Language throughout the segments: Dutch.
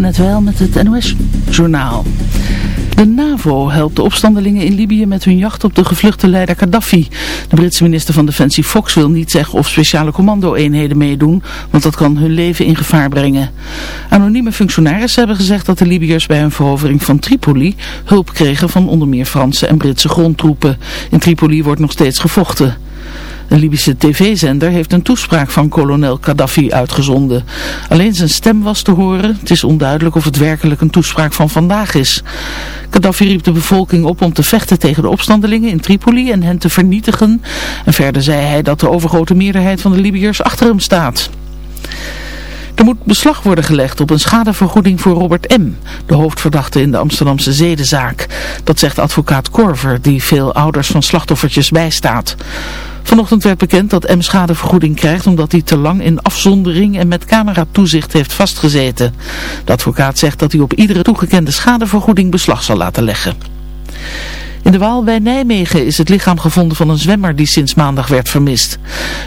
net wel met het NOS-journaal. De NAVO helpt de opstandelingen in Libië met hun jacht op de gevluchte leider Gaddafi. De Britse minister van Defensie Fox wil niet zeggen of speciale commando-eenheden meedoen, want dat kan hun leven in gevaar brengen. Anonieme functionarissen hebben gezegd dat de Libiërs bij hun verovering van Tripoli hulp kregen van onder meer Franse en Britse grondtroepen. In Tripoli wordt nog steeds gevochten. Een Libische tv-zender heeft een toespraak van kolonel Gaddafi uitgezonden. Alleen zijn stem was te horen. Het is onduidelijk of het werkelijk een toespraak van vandaag is. Gaddafi riep de bevolking op om te vechten tegen de opstandelingen in Tripoli en hen te vernietigen. En verder zei hij dat de overgrote meerderheid van de Libiërs achter hem staat. Er moet beslag worden gelegd op een schadevergoeding voor Robert M., de hoofdverdachte in de Amsterdamse zedenzaak. Dat zegt advocaat Korver, die veel ouders van slachtoffertjes bijstaat. Vanochtend werd bekend dat M schadevergoeding krijgt omdat hij te lang in afzondering en met cameratoezicht heeft vastgezeten. De advocaat zegt dat hij op iedere toegekende schadevergoeding beslag zal laten leggen. In de Waal bij Nijmegen is het lichaam gevonden van een zwemmer die sinds maandag werd vermist.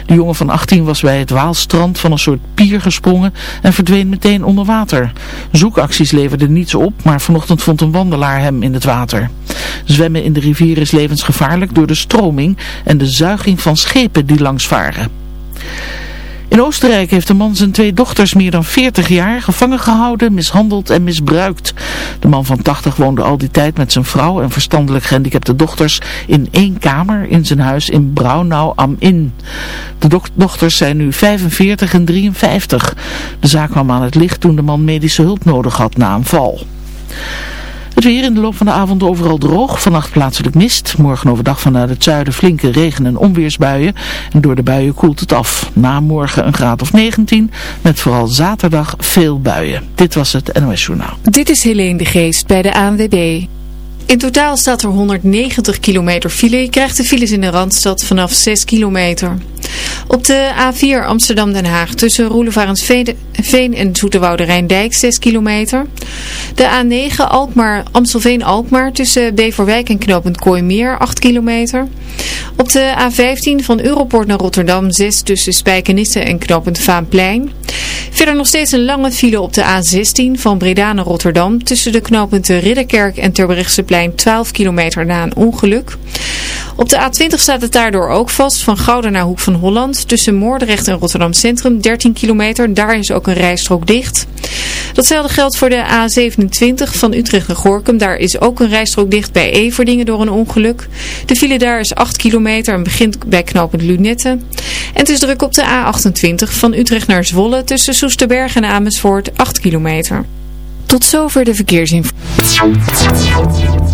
De jongen van 18 was bij het Waalstrand van een soort pier gesprongen en verdween meteen onder water. Zoekacties leverden niets op, maar vanochtend vond een wandelaar hem in het water. Zwemmen in de rivier is levensgevaarlijk door de stroming en de zuiging van schepen die langs varen. In Oostenrijk heeft de man zijn twee dochters meer dan 40 jaar gevangen gehouden, mishandeld en misbruikt. De man van 80 woonde al die tijd met zijn vrouw en verstandelijk gehandicapte dochters in één kamer in zijn huis in Braunau am Inn. De dochters zijn nu 45 en 53. De zaak kwam aan het licht toen de man medische hulp nodig had na een val. Het weer in de loop van de avond overal droog. Vannacht plaatselijk mist. Morgen overdag vanuit het zuiden flinke regen- en onweersbuien. En door de buien koelt het af. Na morgen een graad of 19. Met vooral zaterdag veel buien. Dit was het NOS Journaal. Dit is Helene de Geest bij de ANWB. In totaal staat er 190 kilometer file. Je krijgt de files in de Randstad vanaf 6 kilometer. Op de A4 Amsterdam-Den Haag tussen Roelevarensveen en Zoeterwoude Rijndijk 6 kilometer. De A9 Alkmaar, Amstelveen-Alkmaar tussen Beverwijk en Knopend Kooimeer 8 kilometer. Op de A15 van Europort naar Rotterdam 6 tussen Spijkenisse en Knopend Vaanplein. Verder nog steeds een lange file op de A16 van Breda naar Rotterdam tussen de knooppunten Ridderkerk en Terbrechtseplein 12 kilometer na een ongeluk. Op de A20 staat het daardoor ook vast van Gouda naar Hoek van Holland tussen Moordrecht en Rotterdam Centrum 13 kilometer. Daar is ook een rijstrook dicht. Datzelfde geldt voor de A27 van Utrecht naar Gorkum. Daar is ook een rijstrook dicht bij Everdingen door een ongeluk. De file daar is 8 kilometer en begint bij knooppunt Lunette. En het is druk op de A28 van Utrecht naar Zwolle tussen Soesterberg en Amersfoort 8 kilometer. Tot zover de verkeersinformatie.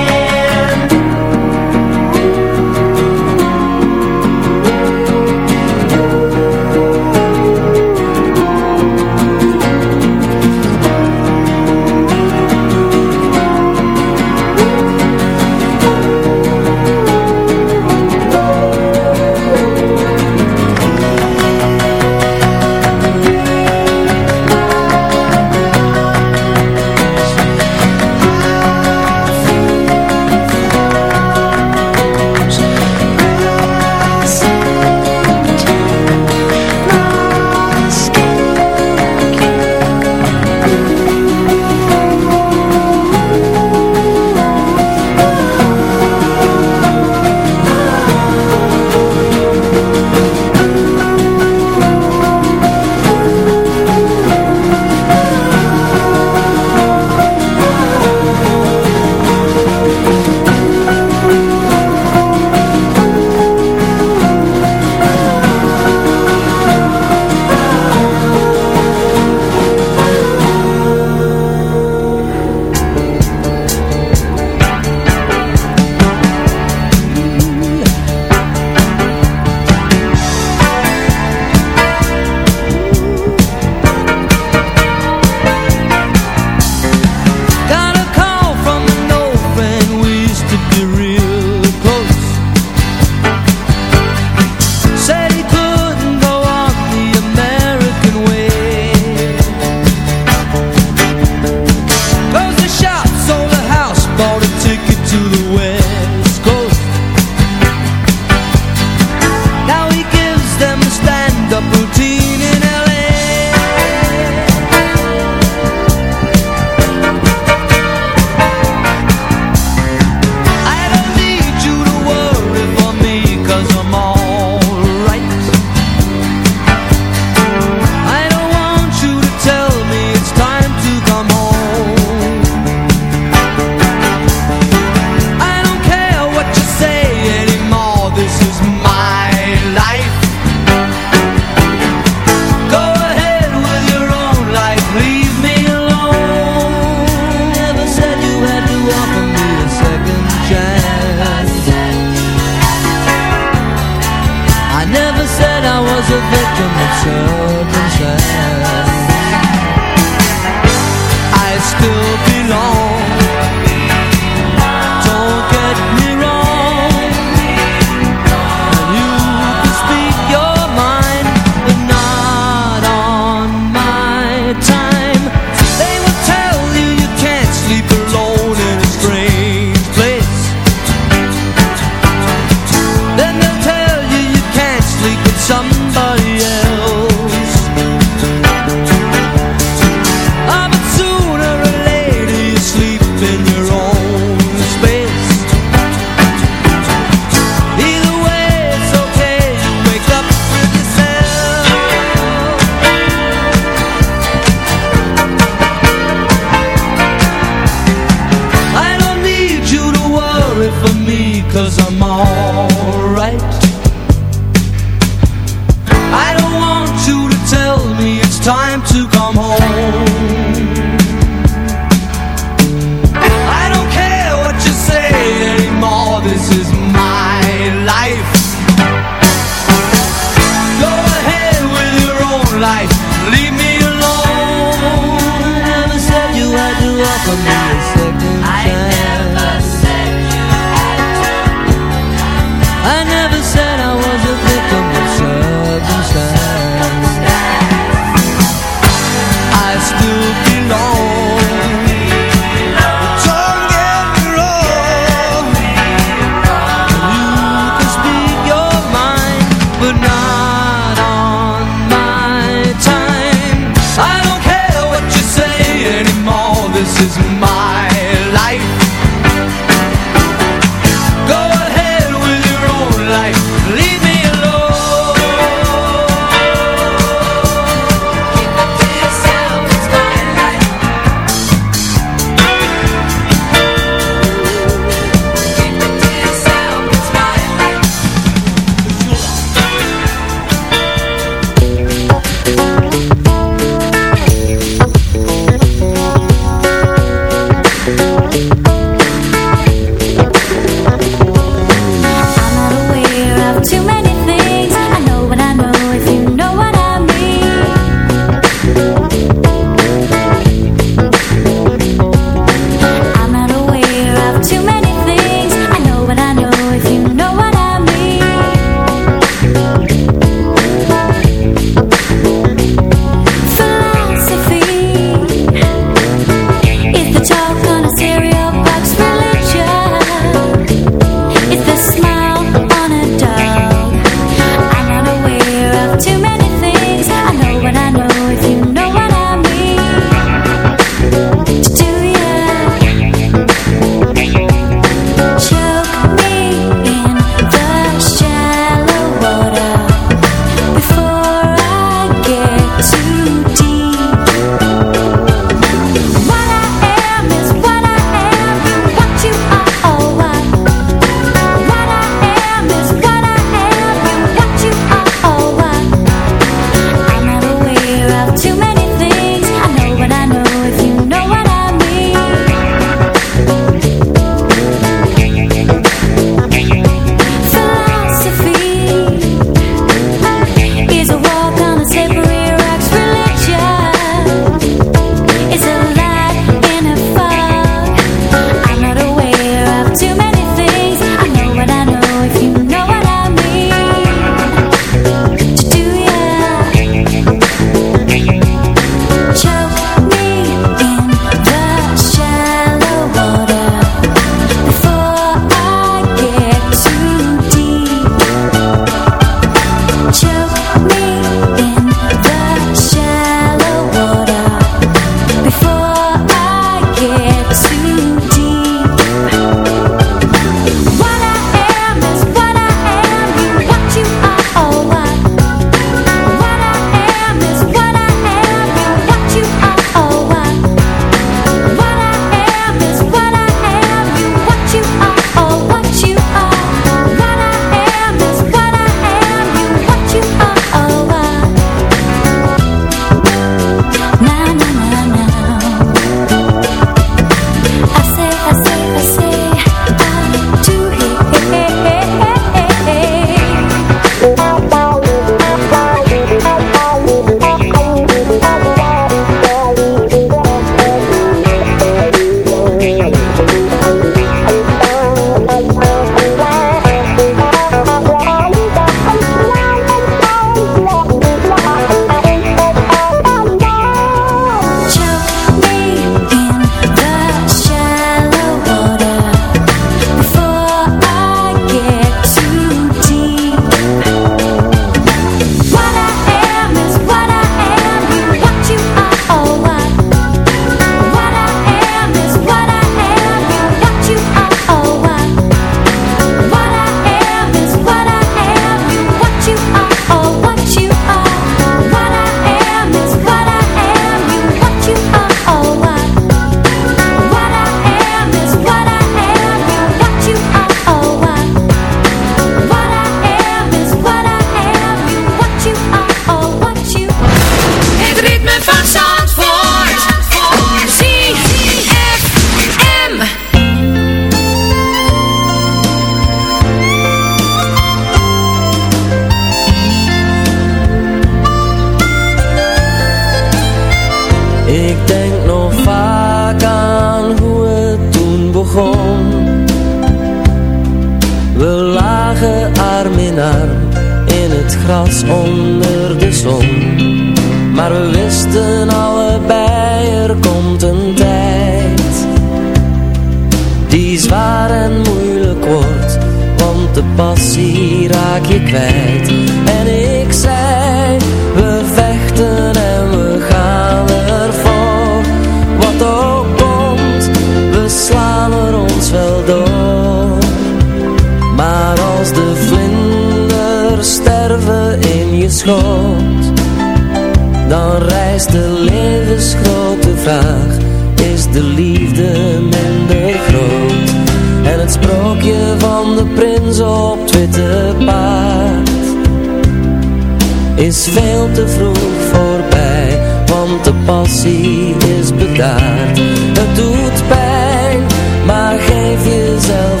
is bedaard. Het doet pijn, maar geef jezelf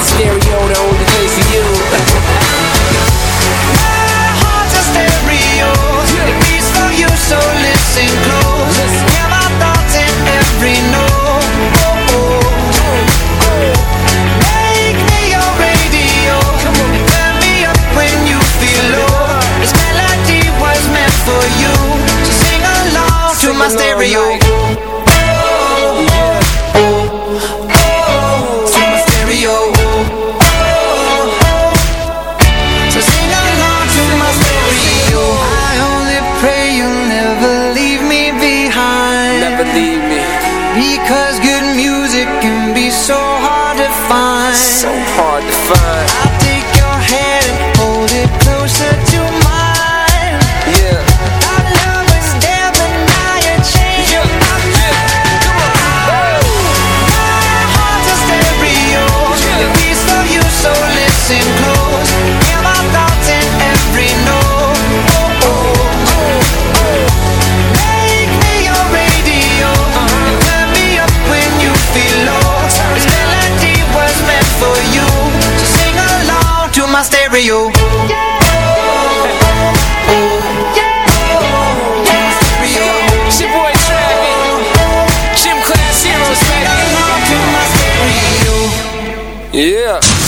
stereo, the only place for you. My heart's a stereo. It beats for you, so listen close. My thoughts in every note. Oh, oh. Make me your radio. And turn me up when you feel low. This melody was meant for you. So sing along to my stereo.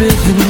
business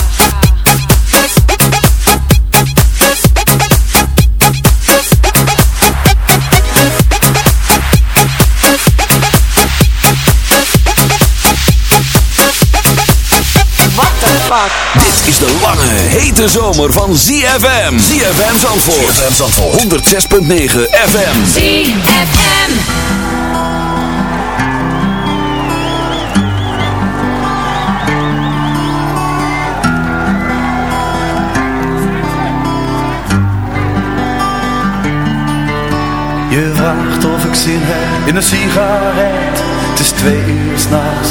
Is de lange, hete zomer van ZFM. ZFM Zandvoort. ZFM Zandvoort. 106.9 FM. ZFM. Je vraagt of ik zin heb in een sigaret Het is twee uur s'nachts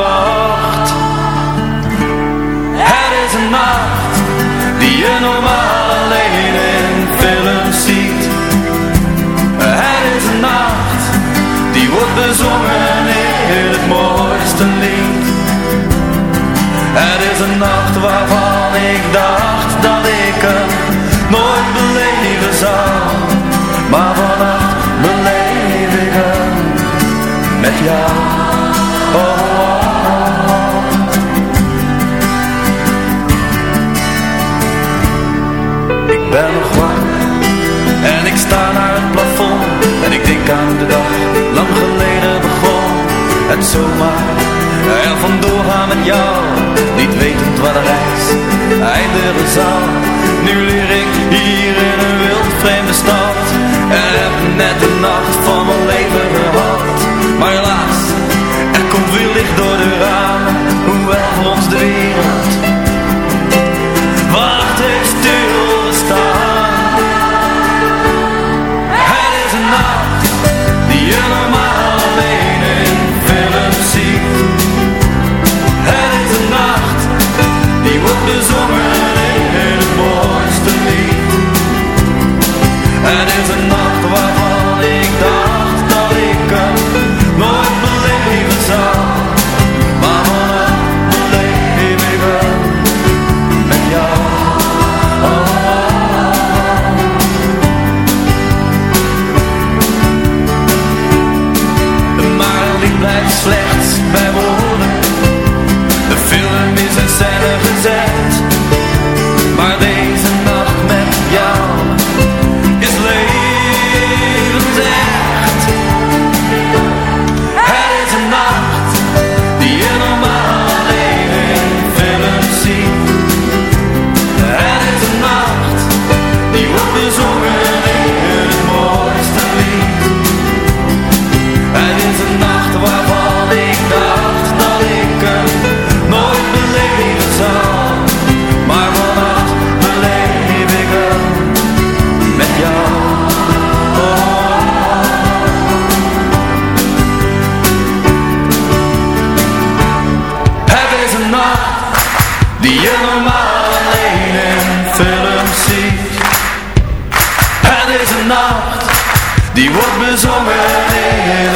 Lang geleden begon. Het zomaar er vandoor gaan met jou, niet wetend waar de reis eindigen zal. Lied. Het is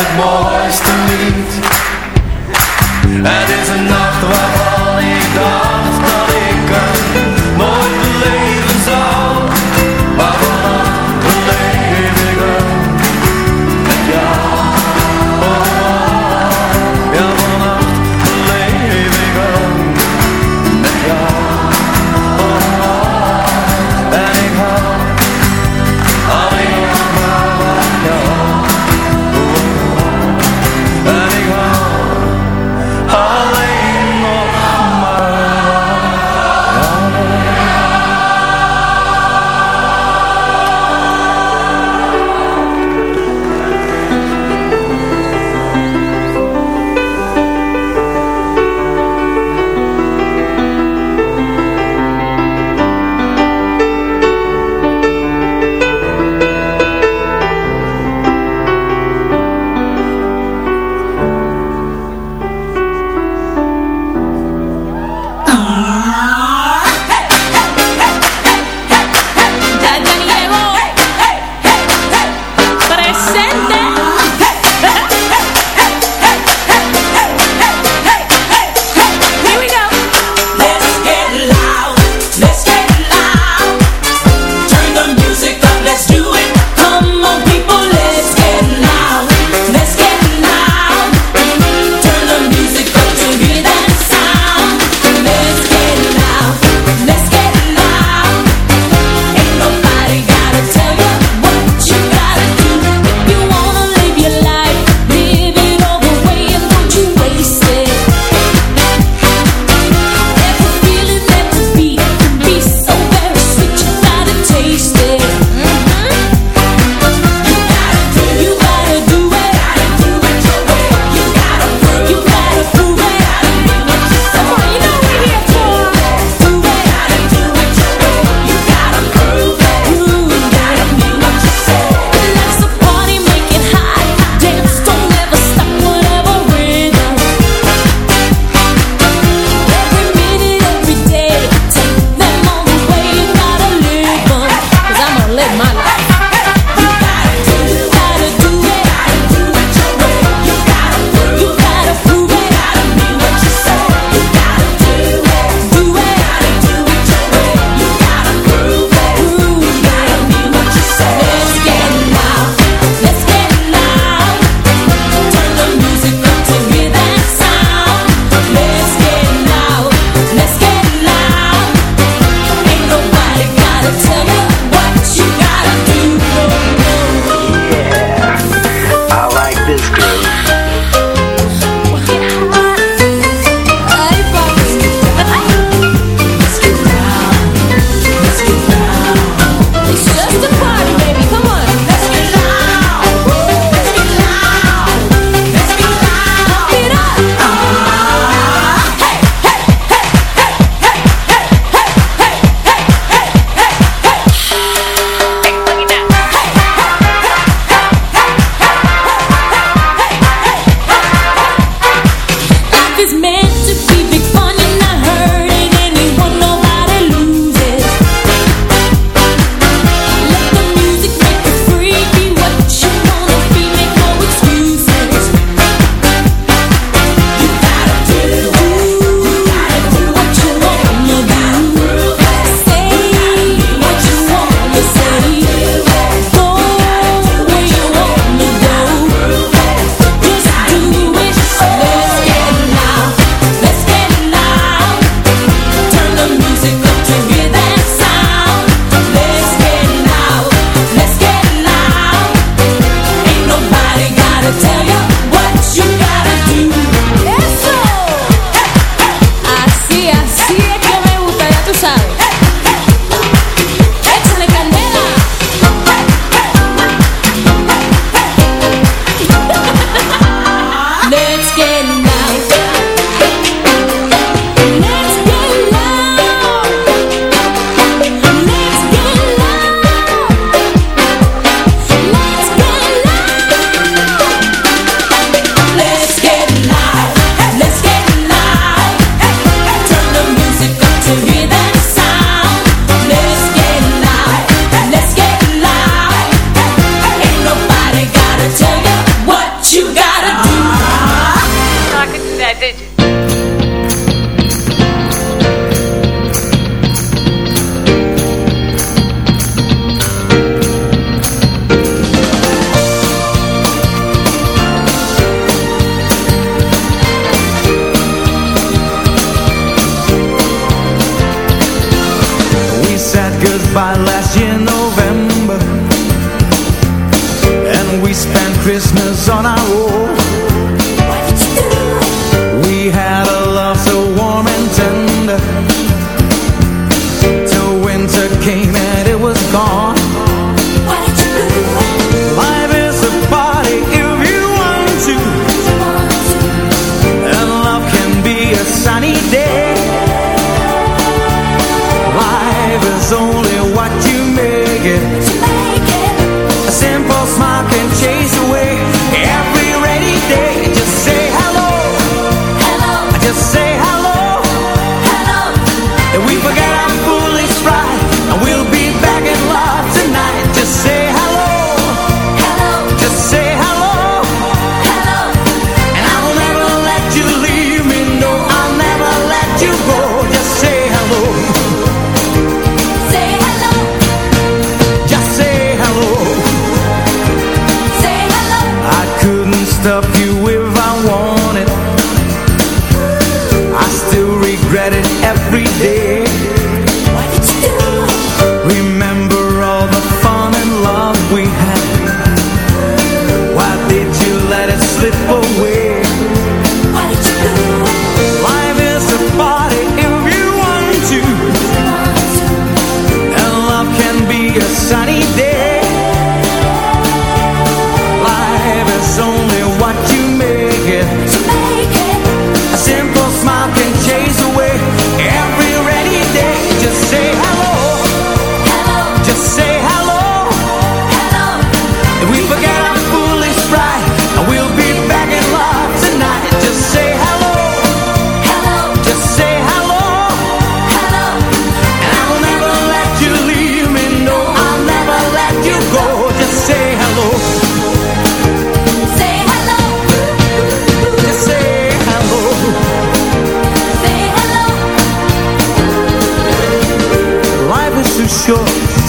het mooiste lied. Het is een nacht waarvan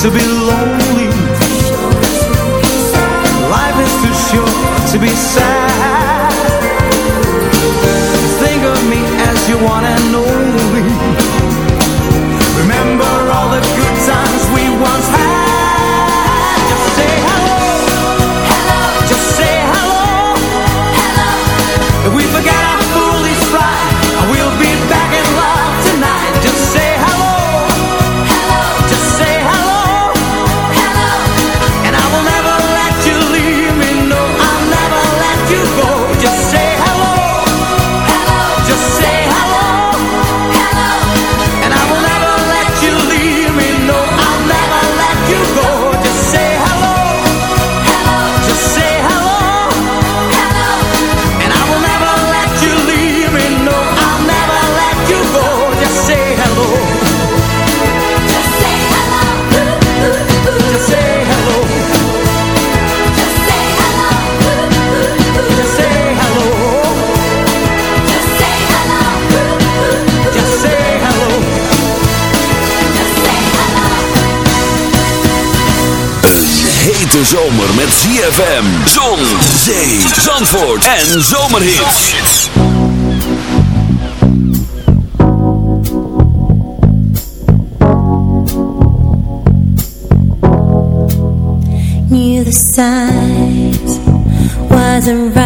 to belong. zomer met ZFM. Zon, zee, zandvoort en zomerhits. Near the signs was a